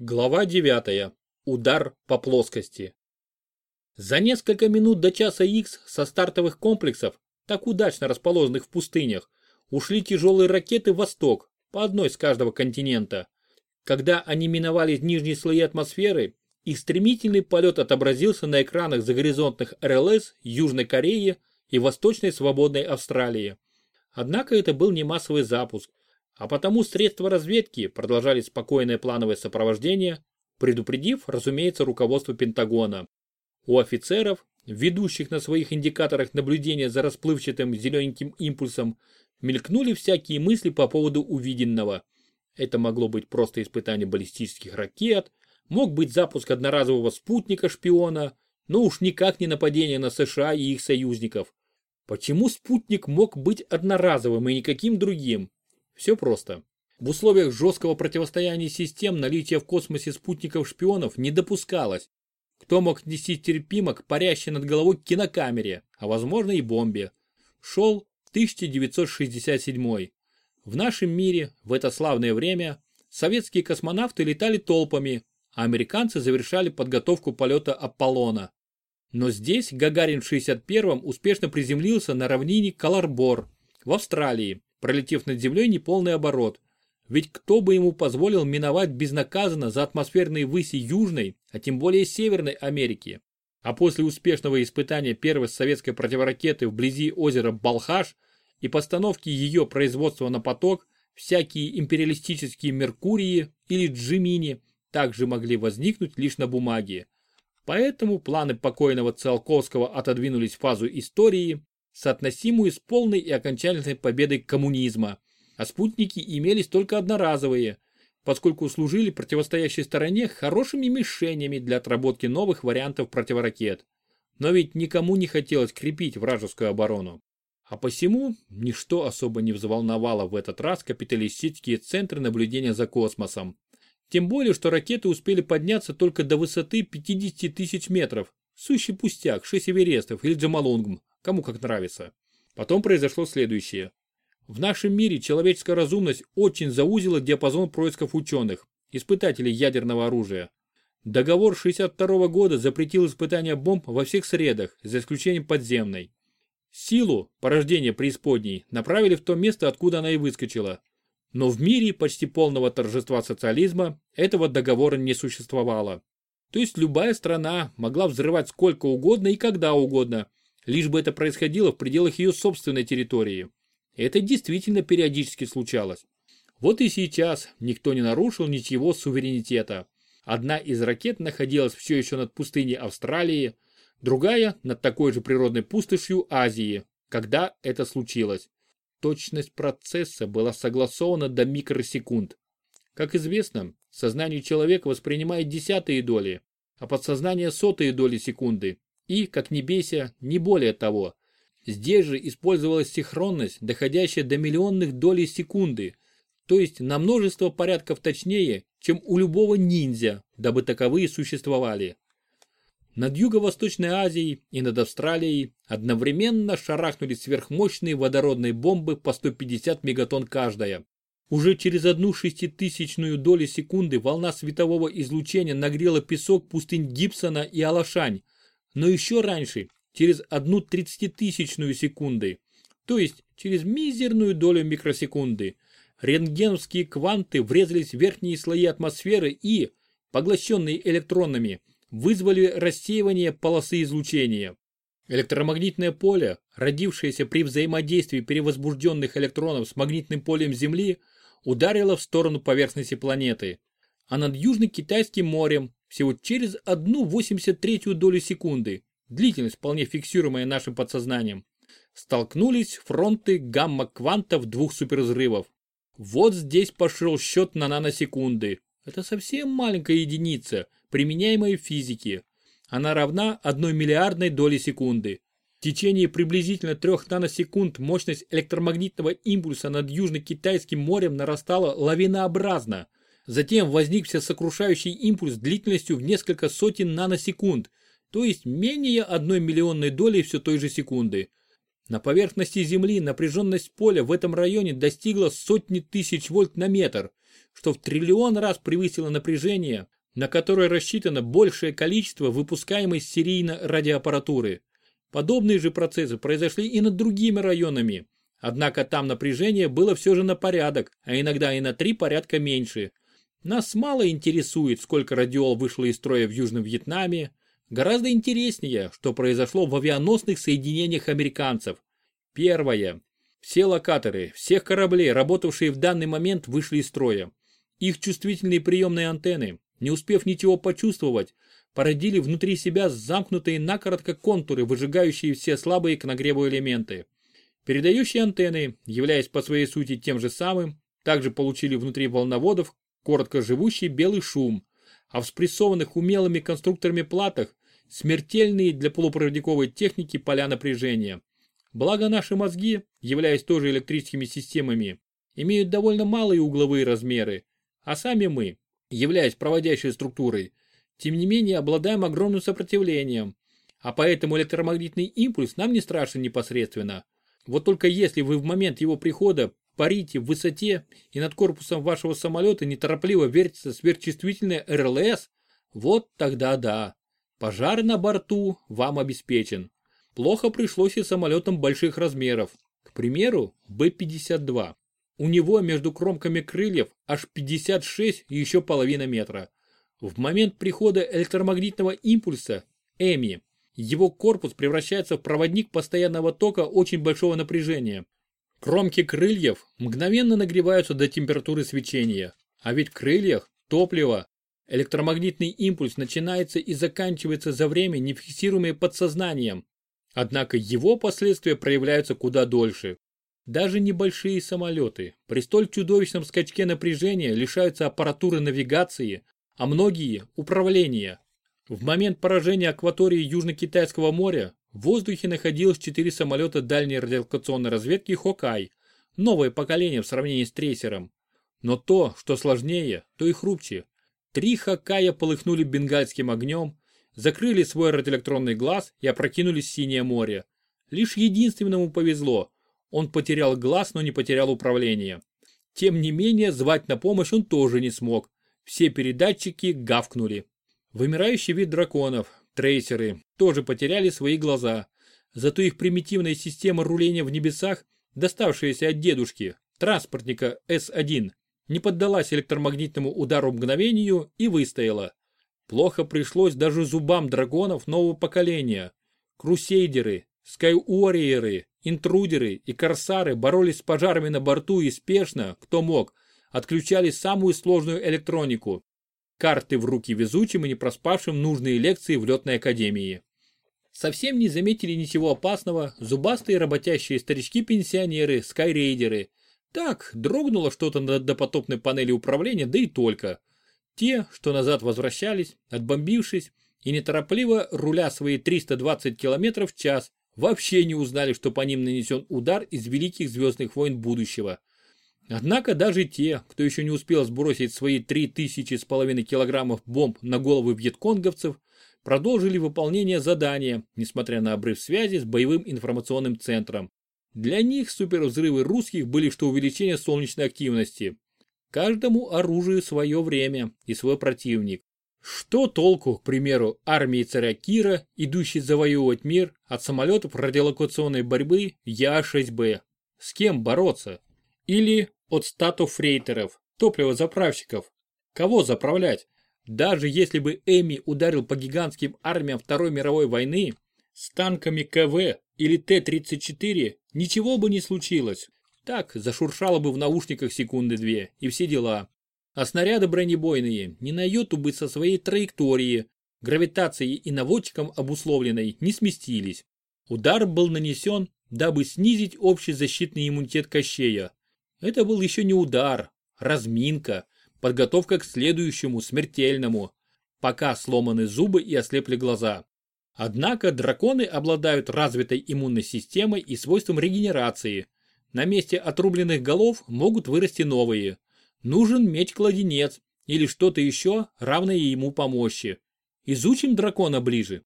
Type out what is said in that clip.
Глава 9. Удар по плоскости. За несколько минут до часа X со стартовых комплексов, так удачно расположенных в пустынях, ушли тяжелые ракеты в восток, по одной с каждого континента. Когда они миновали нижние слои атмосферы, их стремительный полет отобразился на экранах загоризонтных РЛС Южной Кореи и Восточной свободной Австралии. Однако это был не массовый запуск, а потому средства разведки продолжали спокойное плановое сопровождение, предупредив, разумеется, руководство Пентагона. У офицеров, ведущих на своих индикаторах наблюдения за расплывчатым зелененьким импульсом, мелькнули всякие мысли по поводу увиденного. Это могло быть просто испытание баллистических ракет, мог быть запуск одноразового спутника-шпиона, но уж никак не нападение на США и их союзников. Почему спутник мог быть одноразовым и никаким другим? Все просто. В условиях жесткого противостояния систем наличие в космосе спутников-шпионов не допускалось. Кто мог нести терпимо к парящей над головой кинокамере, а возможно и бомбе. Шел 1967. В нашем мире в это славное время советские космонавты летали толпами, а американцы завершали подготовку полета Аполлона. Но здесь Гагарин в 61-м успешно приземлился на равнине Каларбор в Австралии пролетев над землей неполный оборот. Ведь кто бы ему позволил миновать безнаказанно за атмосферные выси Южной, а тем более Северной Америки? А после успешного испытания первой советской противоракеты вблизи озера Балхаш и постановки ее производства на поток, всякие империалистические Меркурии или Джимини также могли возникнуть лишь на бумаге. Поэтому планы покойного Циолковского отодвинулись в фазу истории, соотносимую с полной и окончательной победой коммунизма, а спутники имелись только одноразовые, поскольку служили противостоящей стороне хорошими мишенями для отработки новых вариантов противоракет. Но ведь никому не хотелось крепить вражескую оборону. А посему ничто особо не взволновало в этот раз капиталистические центры наблюдения за космосом. Тем более, что ракеты успели подняться только до высоты 50 тысяч метров. Сущий пустяк, 6 Эверестов или Джамалунгм, кому как нравится. Потом произошло следующее. В нашем мире человеческая разумность очень заузила диапазон происков ученых, испытателей ядерного оружия. Договор 62 года запретил испытания бомб во всех средах, за исключением подземной. Силу, порождение преисподней, направили в то место, откуда она и выскочила. Но в мире почти полного торжества социализма этого договора не существовало. То есть любая страна могла взрывать сколько угодно и когда угодно, лишь бы это происходило в пределах ее собственной территории. Это действительно периодически случалось. Вот и сейчас никто не нарушил ничего суверенитета. Одна из ракет находилась все еще над пустыней Австралии, другая над такой же природной пустошью Азии, когда это случилось. Точность процесса была согласована до микросекунд. Как известно, сознание человека воспринимает десятые доли, а подсознание сотые доли секунды. И, как ни бейся, не более того. Здесь же использовалась синхронность, доходящая до миллионных долей секунды, то есть на множество порядков точнее, чем у любого ниндзя, дабы таковые существовали. Над Юго-Восточной Азией и над Австралией одновременно шарахнули сверхмощные водородные бомбы по 150 мегатонн каждая. Уже через одну шеститысячную долю секунды волна светового излучения нагрела песок пустынь Гибсона и Алашань, но еще раньше, через одну тридцатитысячную секунды, то есть через мизерную долю микросекунды, рентгеновские кванты врезались в верхние слои атмосферы и, поглощенные электронами, вызвали рассеивание полосы излучения. Электромагнитное поле, родившееся при взаимодействии перевозбужденных электронов с магнитным полем Земли, ударило в сторону поверхности планеты, а над Южно-Китайским морем всего через одну 83 долю секунды, длительность вполне фиксируемая нашим подсознанием, столкнулись фронты гамма-квантов двух супервзрывов. Вот здесь пошел счет на наносекунды. Это совсем маленькая единица, применяемая в физике. Она равна одной миллиардной доли секунды. В течение приблизительно трех наносекунд мощность электромагнитного импульса над Южно-Китайским морем нарастала лавинообразно – Затем возник всесокрушающий импульс длительностью в несколько сотен наносекунд, то есть менее одной миллионной доли все той же секунды. На поверхности Земли напряженность поля в этом районе достигла сотни тысяч вольт на метр, что в триллион раз превысило напряжение, на которое рассчитано большее количество выпускаемой серийно радиоаппаратуры. Подобные же процессы произошли и над другими районами, однако там напряжение было все же на порядок, а иногда и на три порядка меньше. Нас мало интересует, сколько радиол вышло из строя в Южном Вьетнаме, гораздо интереснее, что произошло в авианосных соединениях американцев. Первое. Все локаторы, всех кораблей, работавшие в данный момент, вышли из строя. Их чувствительные приемные антенны, не успев ничего почувствовать, породили внутри себя замкнутые накоротко контуры, выжигающие все слабые к нагреву элементы. Передающие антенны, являясь по своей сути тем же самым, также получили внутри волноводов коротко живущий белый шум, а в спрессованных умелыми конструкторами платах смертельные для полупроводниковой техники поля напряжения. Благо наши мозги, являясь тоже электрическими системами, имеют довольно малые угловые размеры, а сами мы, являясь проводящей структурой, тем не менее обладаем огромным сопротивлением, а поэтому электромагнитный импульс нам не страшен непосредственно. Вот только если вы в момент его прихода парите в высоте и над корпусом вашего самолета неторопливо вертится сверхчувствительная РЛС, вот тогда да, пожар на борту вам обеспечен. Плохо пришлось и самолетам больших размеров, к примеру, Б-52. У него между кромками крыльев аж 56 и еще половина метра. В момент прихода электромагнитного импульса, ЭМИ, его корпус превращается в проводник постоянного тока очень большого напряжения. Кромки крыльев мгновенно нагреваются до температуры свечения, а ведь в крыльях топливо. Электромагнитный импульс начинается и заканчивается за время, не фиксируемое подсознанием. Однако его последствия проявляются куда дольше. Даже небольшие самолеты при столь чудовищном скачке напряжения лишаются аппаратуры навигации, а многие – управления. В момент поражения акватории Южно-Китайского моря в воздухе находилось четыре самолета дальней радиолокационной разведки «Хокай», новое поколение в сравнении с трейсером. Но то, что сложнее, то и хрупче. Три «Хокая» полыхнули бенгальским огнем, закрыли свой радиоэлектронный глаз и опрокинулись в синее море. Лишь единственному повезло – он потерял глаз, но не потерял управление. Тем не менее, звать на помощь он тоже не смог. Все передатчики гавкнули. Вымирающий вид драконов, трейсеры, тоже потеряли свои глаза. Зато их примитивная система руления в небесах, доставшаяся от дедушки, транспортника С-1, не поддалась электромагнитному удару мгновению и выстояла. Плохо пришлось даже зубам драконов нового поколения. Крусейдеры, скайуорриеры, Интрудеры и корсары боролись с пожарами на борту и спешно, кто мог, отключали самую сложную электронику. Карты в руки везучим и не проспавшим нужные лекции в летной академии. Совсем не заметили ничего опасного зубастые работящие старички-пенсионеры, скайрейдеры. Так, дрогнуло что-то на допотопной панели управления, да и только. Те, что назад возвращались, отбомбившись, и неторопливо руля свои 320 км в час, вообще не узнали, что по ним нанесен удар из великих звездных войн будущего. Однако даже те, кто еще не успел сбросить свои 3000 с половиной килограммов бомб на головы вьетконговцев, продолжили выполнение задания, несмотря на обрыв связи с боевым информационным центром. Для них супервзрывы русских были что увеличение солнечной активности. Каждому оружию свое время и свой противник. Что толку, к примеру, армии царя Кира, идущей завоевывать мир, от самолетов радиолокационной борьбы Я-6Б? С кем бороться? Или от статов фрейтеров, топливозаправщиков? Кого заправлять? Даже если бы Эми ударил по гигантским армиям Второй мировой войны, с танками КВ или Т-34 ничего бы не случилось. Так, зашуршало бы в наушниках секунды две, и все дела. А снаряды бронебойные ни на йоту бы со своей траектории, гравитацией и наводчиком обусловленной, не сместились. Удар был нанесен, дабы снизить общий защитный иммунитет Кощея. Это был еще не удар, разминка, подготовка к следующему, смертельному, пока сломаны зубы и ослепли глаза. Однако драконы обладают развитой иммунной системой и свойством регенерации. На месте отрубленных голов могут вырасти новые. Нужен меч-кладенец или что-то еще, равное ему по мощи. Изучим дракона ближе.